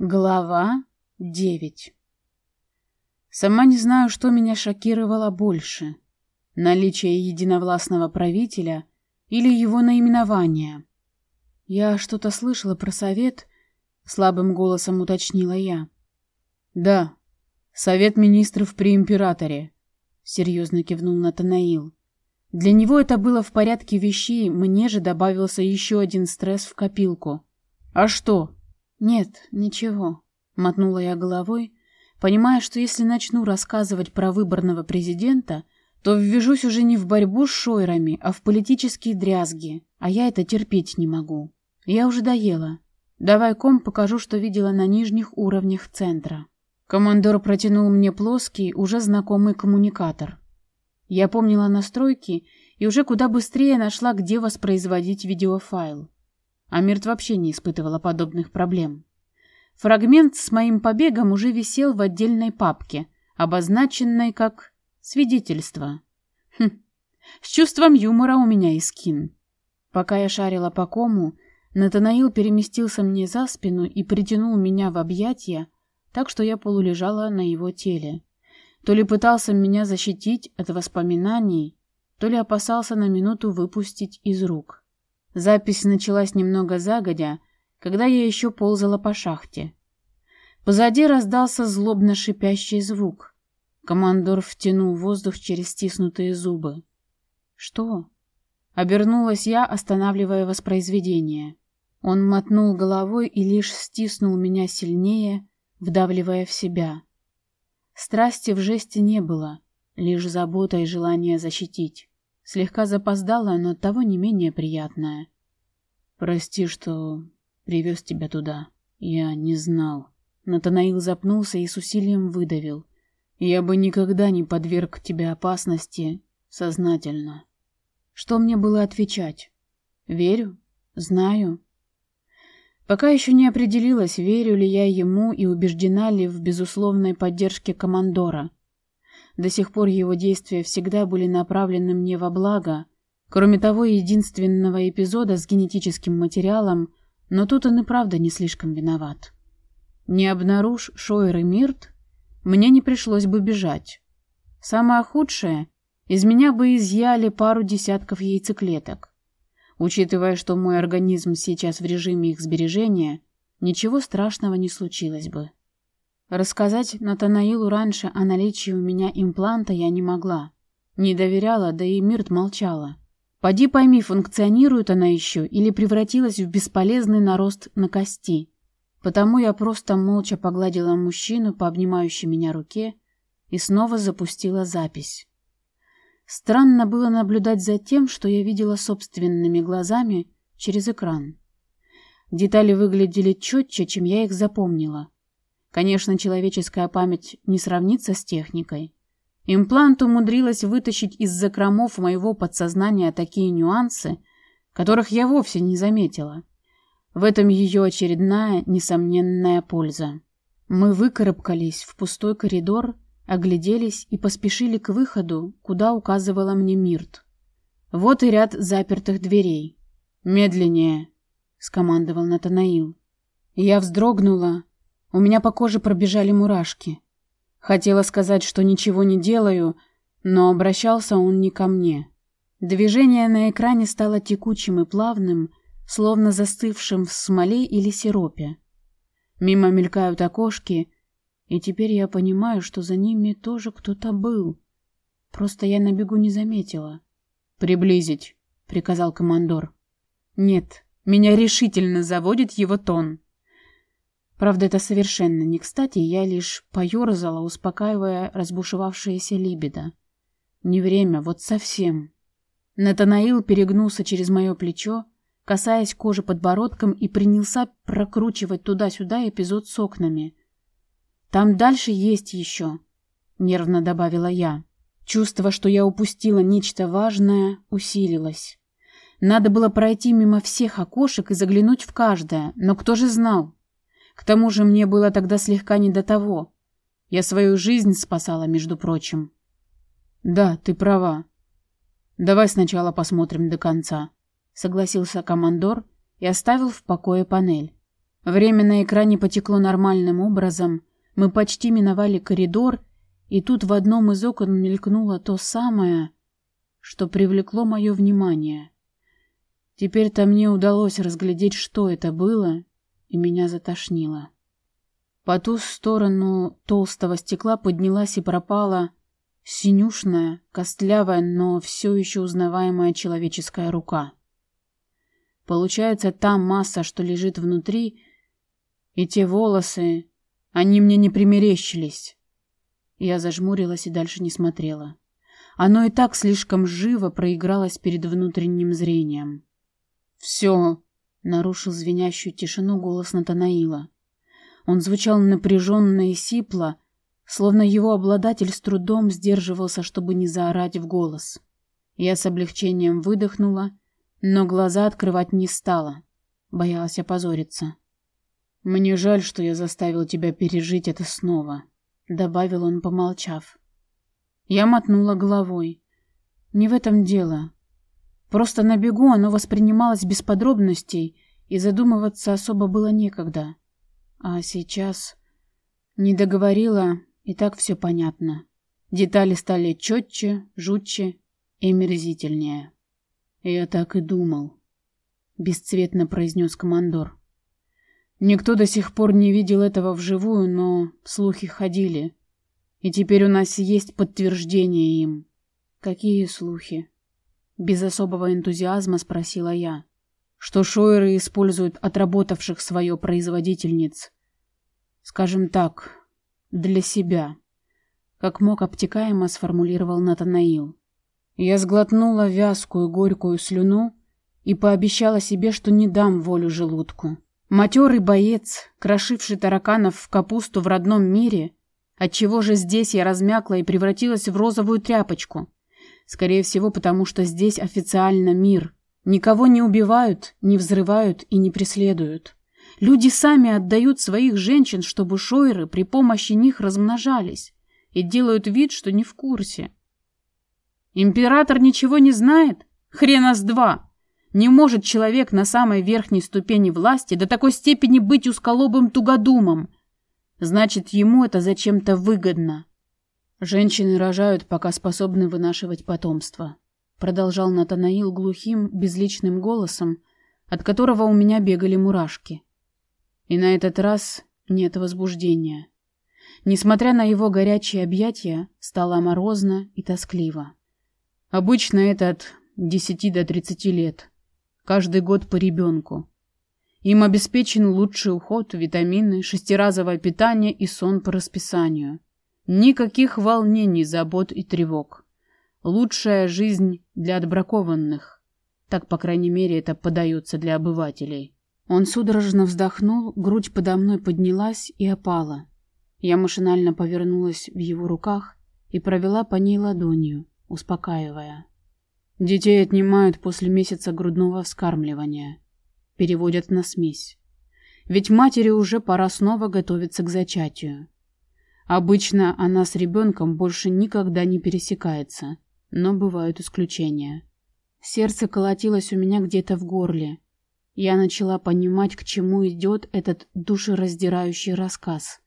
Глава девять Сама не знаю, что меня шокировало больше. Наличие единовластного правителя или его наименование. Я что-то слышала про совет, слабым голосом уточнила я. Да, совет министров при императоре, серьезно кивнул Натанаил. Для него это было в порядке вещей, мне же добавился еще один стресс в копилку. А что? «Нет, ничего», — мотнула я головой, понимая, что если начну рассказывать про выборного президента, то ввяжусь уже не в борьбу с шойрами, а в политические дрязги, а я это терпеть не могу. Я уже доела. Давай ком покажу, что видела на нижних уровнях центра. Командор протянул мне плоский, уже знакомый коммуникатор. Я помнила настройки и уже куда быстрее нашла, где воспроизводить видеофайл. Амирт вообще не испытывала подобных проблем. Фрагмент с моим побегом уже висел в отдельной папке, обозначенной как «свидетельство». Хм, с чувством юмора у меня и скин. Пока я шарила по кому, Натанаил переместился мне за спину и притянул меня в объятия, так что я полулежала на его теле. То ли пытался меня защитить от воспоминаний, то ли опасался на минуту выпустить из рук. Запись началась немного загодя, когда я еще ползала по шахте. Позади раздался злобно шипящий звук. Командор втянул воздух через стиснутые зубы. «Что?» Обернулась я, останавливая воспроизведение. Он мотнул головой и лишь стиснул меня сильнее, вдавливая в себя. Страсти в жесте не было, лишь забота и желание защитить слегка запоздалая, но того не менее приятная. «Прости, что привез тебя туда. Я не знал». Натанаил запнулся и с усилием выдавил. «Я бы никогда не подверг тебя опасности сознательно». Что мне было отвечать? «Верю? Знаю?» Пока еще не определилась, верю ли я ему и убеждена ли в безусловной поддержке командора. До сих пор его действия всегда были направлены мне во благо, кроме того единственного эпизода с генетическим материалом, но тут он и правда не слишком виноват. Не обнаружь Шойер и Мирт, мне не пришлось бы бежать. Самое худшее — из меня бы изъяли пару десятков яйцеклеток. Учитывая, что мой организм сейчас в режиме их сбережения, ничего страшного не случилось бы. Рассказать Натанаилу раньше о наличии у меня импланта я не могла. Не доверяла, да и Мирт молчала. Поди пойми, функционирует она еще или превратилась в бесполезный нарост на кости. Потому я просто молча погладила мужчину по обнимающей меня руке и снова запустила запись. Странно было наблюдать за тем, что я видела собственными глазами через экран. Детали выглядели четче, чем я их запомнила. Конечно, человеческая память не сравнится с техникой. Имплант умудрилась вытащить из закромов моего подсознания такие нюансы, которых я вовсе не заметила. В этом ее очередная несомненная польза. Мы выкарабкались в пустой коридор, огляделись и поспешили к выходу, куда указывала мне Мирт. Вот и ряд запертых дверей. «Медленнее!» — скомандовал Натанаил. Я вздрогнула, у меня по коже пробежали мурашки. Хотела сказать, что ничего не делаю, но обращался он не ко мне. Движение на экране стало текучим и плавным, словно застывшим в смоле или сиропе. Мимо мелькают окошки, и теперь я понимаю, что за ними тоже кто-то был. Просто я на бегу не заметила. «Приблизить», — приказал командор. «Нет, меня решительно заводит его тон». Правда, это совершенно не кстати, я лишь поерзала, успокаивая разбушевавшееся либидо. Не время, вот совсем. Натанаил перегнулся через мое плечо, касаясь кожи подбородком, и принялся прокручивать туда-сюда эпизод с окнами. «Там дальше есть еще», — нервно добавила я. Чувство, что я упустила нечто важное, усилилось. Надо было пройти мимо всех окошек и заглянуть в каждое, но кто же знал? К тому же мне было тогда слегка не до того. Я свою жизнь спасала, между прочим. Да, ты права. Давай сначала посмотрим до конца, согласился командор и оставил в покое панель. Время на экране потекло нормальным образом. Мы почти миновали коридор, и тут в одном из окон мелькнуло то самое, что привлекло мое внимание. Теперь-то мне удалось разглядеть, что это было, и меня затошнило. По ту сторону толстого стекла поднялась и пропала синюшная, костлявая, но все еще узнаваемая человеческая рука. Получается, та масса, что лежит внутри, и те волосы, они мне не примерещились. Я зажмурилась и дальше не смотрела. Оно и так слишком живо проигралось перед внутренним зрением. «Все!» — нарушил звенящую тишину голос Натанаила. Он звучал напряженно и сипло, словно его обладатель с трудом сдерживался, чтобы не заорать в голос. Я с облегчением выдохнула, но глаза открывать не стала, боялась опозориться. «Мне жаль, что я заставил тебя пережить это снова», — добавил он, помолчав. Я мотнула головой. «Не в этом дело. Просто на бегу оно воспринималось без подробностей, и задумываться особо было некогда. А сейчас... Не договорила, и так все понятно. Детали стали четче, жутче и мерзительнее. «Я так и думал», — бесцветно произнес командор. Никто до сих пор не видел этого вживую, но слухи ходили. И теперь у нас есть подтверждение им. Какие слухи? Без особого энтузиазма спросила я. Что шойеры используют отработавших свое производительниц. Скажем так, для себя. Как мог обтекаемо сформулировал Натанаил. Я сглотнула вязкую горькую слюну и пообещала себе, что не дам волю желудку. Матерый боец, крошивший тараканов в капусту в родном мире, отчего же здесь я размякла и превратилась в розовую тряпочку? Скорее всего, потому что здесь официально мир. Никого не убивают, не взрывают и не преследуют. Люди сами отдают своих женщин, чтобы шойры при помощи них размножались, и делают вид, что не в курсе. Император ничего не знает? Хрена с два! Не может человек на самой верхней ступени власти до такой степени быть усколобым тугодумом. Значит, ему это зачем-то выгодно. Женщины рожают, пока способны вынашивать потомство. Продолжал Натанаил глухим, безличным голосом, от которого у меня бегали мурашки. И на этот раз нет возбуждения. Несмотря на его горячие объятия, стало морозно и тоскливо. Обычно это от десяти до тридцати лет. Каждый год по ребенку. Им обеспечен лучший уход, витамины, шестиразовое питание и сон по расписанию. Никаких волнений, забот и тревог. Лучшая жизнь для отбракованных. Так, по крайней мере, это подается для обывателей. Он судорожно вздохнул, грудь подо мной поднялась и опала. Я машинально повернулась в его руках и провела по ней ладонью, успокаивая. Детей отнимают после месяца грудного вскармливания. Переводят на смесь. Ведь матери уже пора снова готовиться к зачатию. Обычно она с ребенком больше никогда не пересекается, но бывают исключения. Сердце колотилось у меня где-то в горле. Я начала понимать, к чему идет этот душераздирающий рассказ.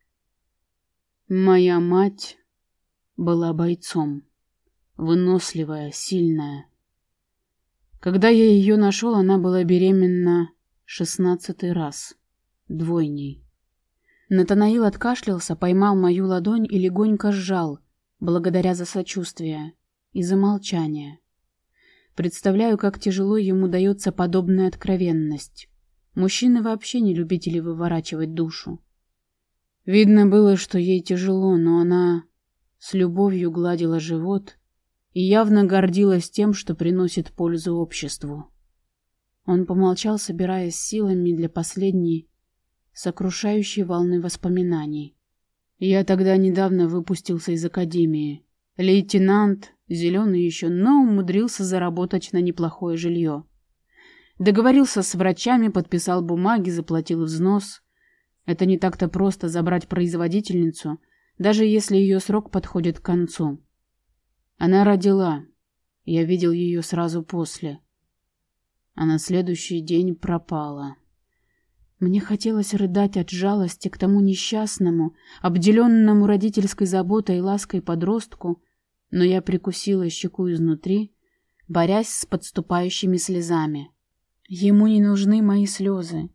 Моя мать была бойцом. Выносливая, сильная. Когда я ее нашел, она была беременна шестнадцатый раз. Двойней. Натанаил откашлялся, поймал мою ладонь и легонько сжал, благодаря за сочувствие и за молчание. Представляю, как тяжело ему дается подобная откровенность. Мужчины вообще не любители выворачивать душу. Видно было, что ей тяжело, но она с любовью гладила живот и явно гордилась тем, что приносит пользу обществу. Он помолчал, собираясь силами для последней, сокрушающей волны воспоминаний. Я тогда недавно выпустился из академии. Лейтенант, зеленый еще, но умудрился заработать на неплохое жилье. Договорился с врачами, подписал бумаги, заплатил взнос. Это не так-то просто забрать производительницу, даже если ее срок подходит к концу. Она родила. Я видел ее сразу после. А на следующий день пропала. Мне хотелось рыдать от жалости к тому несчастному, обделенному родительской заботой и лаской подростку, но я прикусила щеку изнутри, борясь с подступающими слезами. Ему не нужны мои слезы,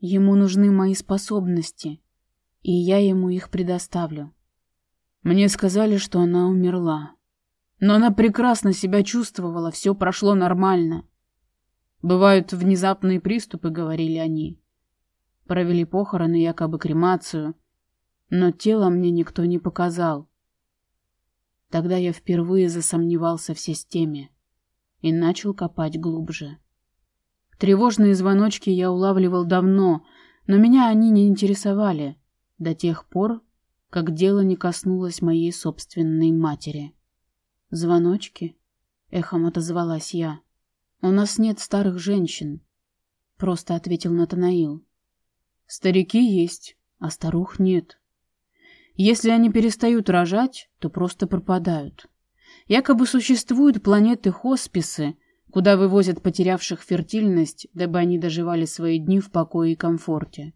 ему нужны мои способности, и я ему их предоставлю. Мне сказали, что она умерла. Но она прекрасно себя чувствовала, все прошло нормально. Бывают внезапные приступы, говорили они. Провели похороны, якобы кремацию, но тело мне никто не показал. Тогда я впервые засомневался в системе и начал копать глубже. Тревожные звоночки я улавливал давно, но меня они не интересовали до тех пор, как дело не коснулось моей собственной матери. «Звоночки?» — эхом отозвалась я. «У нас нет старых женщин», — просто ответил Натанаил. «Старики есть, а старух нет. Если они перестают рожать, то просто пропадают. Якобы существуют планеты-хосписы, куда вывозят потерявших фертильность, дабы они доживали свои дни в покое и комфорте.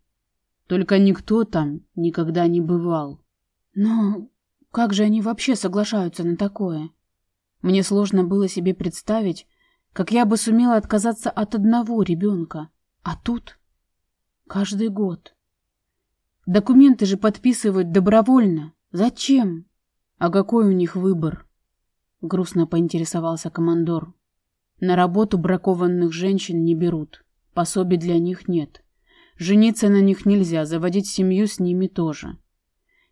Только никто там никогда не бывал. Но как же они вообще соглашаются на такое? Мне сложно было себе представить, как я бы сумела отказаться от одного ребенка. А тут каждый год. Документы же подписывают добровольно. Зачем? А какой у них выбор? Грустно поинтересовался командор. На работу бракованных женщин не берут. Пособий для них нет. Жениться на них нельзя, заводить семью с ними тоже.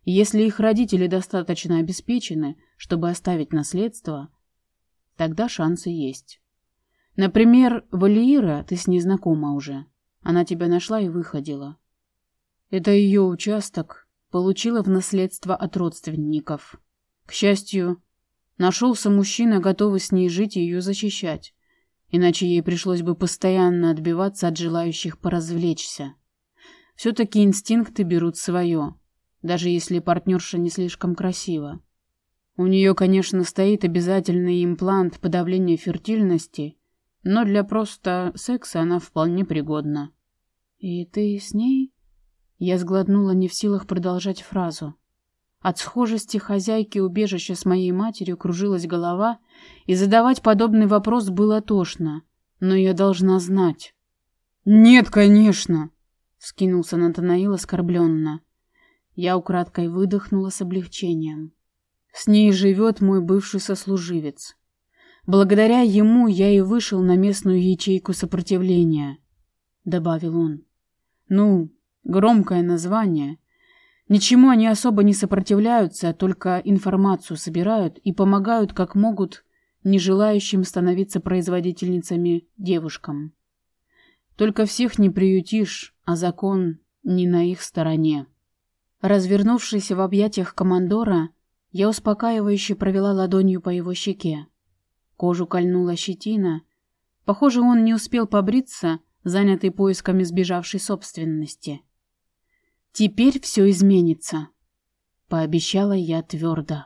Если их родители достаточно обеспечены, чтобы оставить наследство, тогда шансы есть. Например, Валиира ты с ней знакома уже. Она тебя нашла и выходила. Это ее участок получила в наследство от родственников. К счастью, нашелся мужчина, готовый с ней жить и ее защищать, иначе ей пришлось бы постоянно отбиваться от желающих поразвлечься. Все-таки инстинкты берут свое даже если партнерша не слишком красива. У нее, конечно, стоит обязательный имплант подавления фертильности, но для просто секса она вполне пригодна. «И ты с ней?» Я сглотнула не в силах продолжать фразу. От схожести хозяйки убежища с моей матерью кружилась голова, и задавать подобный вопрос было тошно, но я должна знать. «Нет, конечно!» — скинулся Натанаил оскорбленно. Я украдкой выдохнула с облегчением. С ней живет мой бывший сослуживец. Благодаря ему я и вышел на местную ячейку сопротивления, — добавил он. Ну, громкое название. Ничему они особо не сопротивляются, только информацию собирают и помогают как могут не желающим становиться производительницами девушкам. Только всех не приютишь, а закон не на их стороне. Развернувшись в объятиях командора, я успокаивающе провела ладонью по его щеке. Кожу кольнула щетина. Похоже, он не успел побриться, занятый поисками сбежавшей собственности. «Теперь все изменится», — пообещала я твердо.